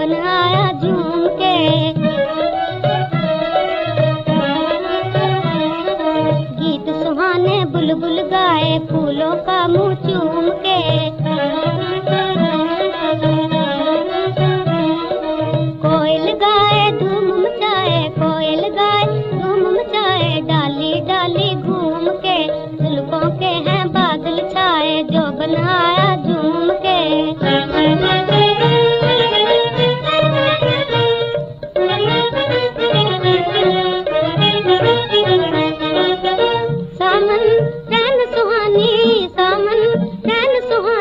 بنایا جھوم کے۔ گیت سہانے بلبل گائے پھولوں کا منہ چوم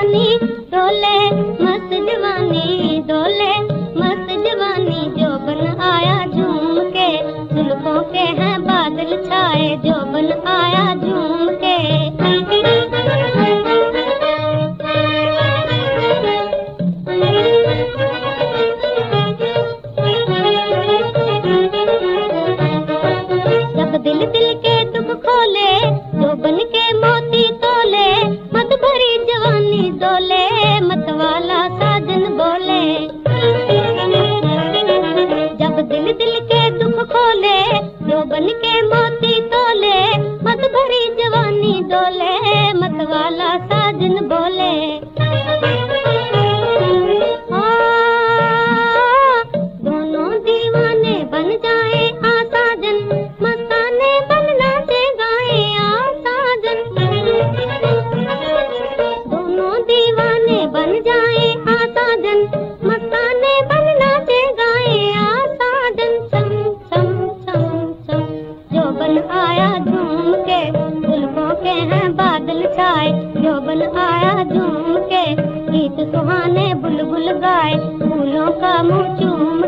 سہانی ڈولے مست جوانی ڈولے مست جوانی جو بن آیا جھوم کے۔ زلفوں کے ہیں بادل چھائے جو بن آیا جھوم کے۔ جب دل دل کے دکھ کھولے، جو بن کے موتی تولے دل کے دکھ کھولے جو بن کے آیا جھوم کے زلفوں کے ہیں بادل چھائے۔ جو بن آیا جھوم کے گیت سہانے بلبل گائے۔ پھولوں کا منہ چوم